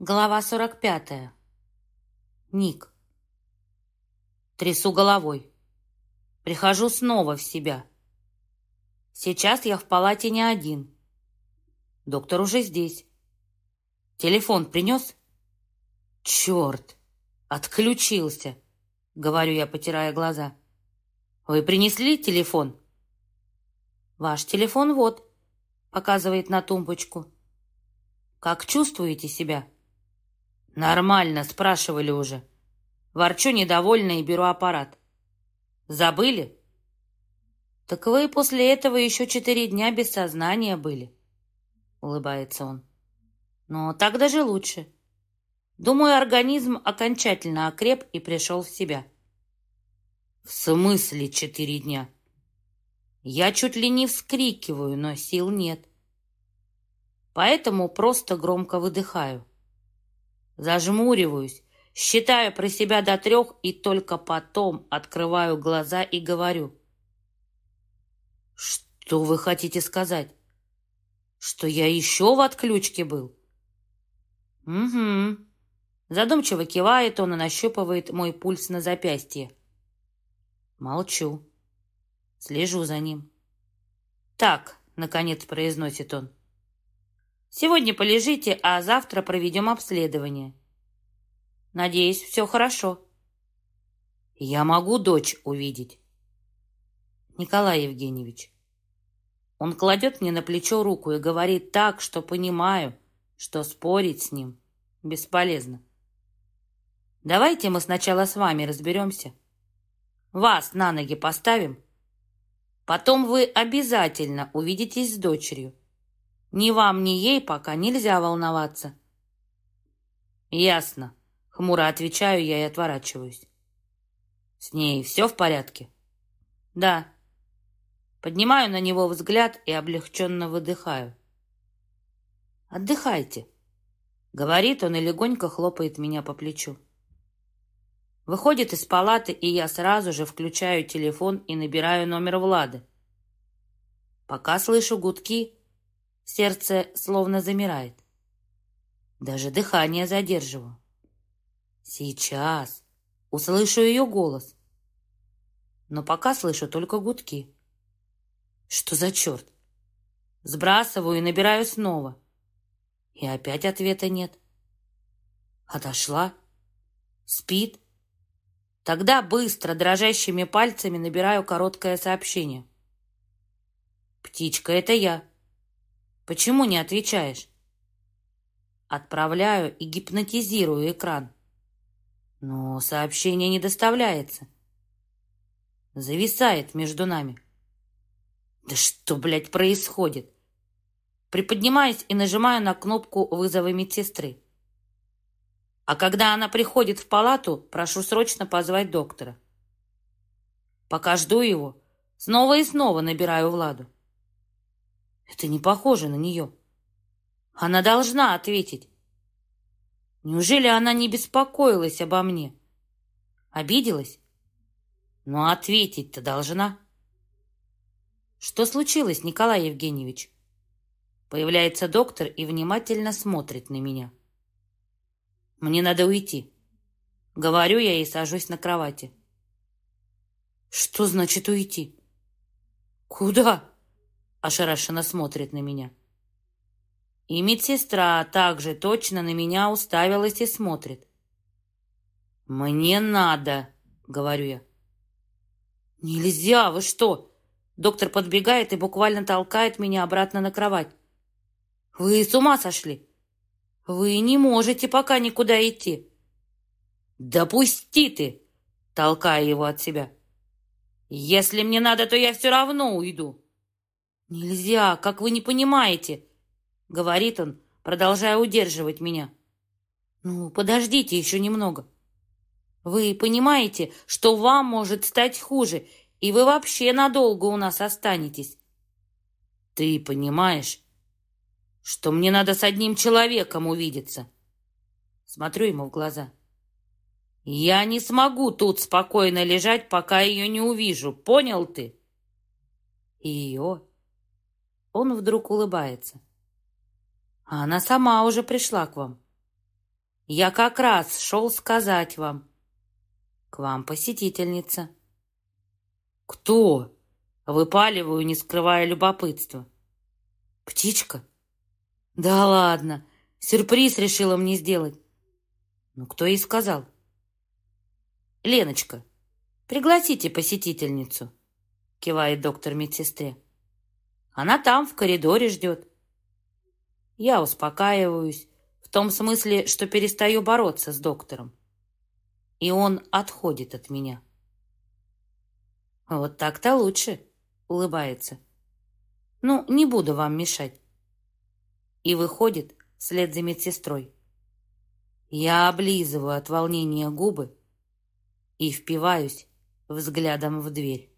Глава 45. Ник. Трясу головой. Прихожу снова в себя. Сейчас я в палате не один. Доктор уже здесь. Телефон принес? Черт! Отключился, говорю я, потирая глаза. Вы принесли телефон? Ваш телефон вот, показывает на тумбочку. Как чувствуете себя? Нормально, спрашивали уже. Ворчу недовольно и беру аппарат. Забыли? Так вы после этого еще четыре дня без сознания были, улыбается он. Но так даже лучше. Думаю, организм окончательно окреп и пришел в себя. В смысле четыре дня? Я чуть ли не вскрикиваю, но сил нет. Поэтому просто громко выдыхаю. Зажмуриваюсь, считаю про себя до трех и только потом открываю глаза и говорю. «Что вы хотите сказать? Что я еще в отключке был?» «Угу». Задумчиво кивает он и нащупывает мой пульс на запястье. Молчу. Слежу за ним. «Так», — наконец произносит он, Сегодня полежите, а завтра проведем обследование. Надеюсь, все хорошо. Я могу дочь увидеть. Николай Евгеньевич. Он кладет мне на плечо руку и говорит так, что понимаю, что спорить с ним бесполезно. Давайте мы сначала с вами разберемся. Вас на ноги поставим. Потом вы обязательно увидитесь с дочерью. Ни вам, ни ей пока нельзя волноваться. Ясно. Хмуро отвечаю я и отворачиваюсь. С ней все в порядке? Да. Поднимаю на него взгляд и облегченно выдыхаю. Отдыхайте. Говорит он и легонько хлопает меня по плечу. Выходит из палаты, и я сразу же включаю телефон и набираю номер Влады. Пока слышу гудки, Сердце словно замирает. Даже дыхание задерживаю. Сейчас услышу ее голос. Но пока слышу только гудки. Что за черт? Сбрасываю и набираю снова. И опять ответа нет. Отошла. Спит. Тогда быстро, дрожащими пальцами набираю короткое сообщение. «Птичка, это я. Почему не отвечаешь? Отправляю и гипнотизирую экран. Но сообщение не доставляется. Зависает между нами. Да что, блядь, происходит? Приподнимаюсь и нажимаю на кнопку вызова медсестры. А когда она приходит в палату, прошу срочно позвать доктора. Пока жду его, снова и снова набираю Владу. Это не похоже на нее. Она должна ответить. Неужели она не беспокоилась обо мне? Обиделась? Но ответить-то должна. Что случилось, Николай Евгеньевич? Появляется доктор и внимательно смотрит на меня. Мне надо уйти. Говорю я и сажусь на кровати. Что значит уйти? Куда? Ошарашенно смотрит на меня. И медсестра также точно на меня уставилась и смотрит. «Мне надо», — говорю я. «Нельзя, вы что?» Доктор подбегает и буквально толкает меня обратно на кровать. «Вы с ума сошли? Вы не можете пока никуда идти». «Допусти ты!» — толкая его от себя. «Если мне надо, то я все равно уйду». «Нельзя, как вы не понимаете!» — говорит он, продолжая удерживать меня. «Ну, подождите еще немного. Вы понимаете, что вам может стать хуже, и вы вообще надолго у нас останетесь?» «Ты понимаешь, что мне надо с одним человеком увидеться?» Смотрю ему в глаза. «Я не смогу тут спокойно лежать, пока ее не увижу, понял ты?» Ее он вдруг улыбается. А она сама уже пришла к вам. Я как раз шел сказать вам. К вам посетительница. Кто? Выпаливаю, не скрывая любопытства. Птичка? Да ладно, сюрприз решила мне сделать. Ну, кто ей сказал? Леночка, пригласите посетительницу, кивает доктор медсестре. Она там, в коридоре ждет. Я успокаиваюсь, в том смысле, что перестаю бороться с доктором. И он отходит от меня. Вот так-то лучше, улыбается. Ну, не буду вам мешать. И выходит вслед за медсестрой. Я облизываю от волнения губы и впиваюсь взглядом в дверь.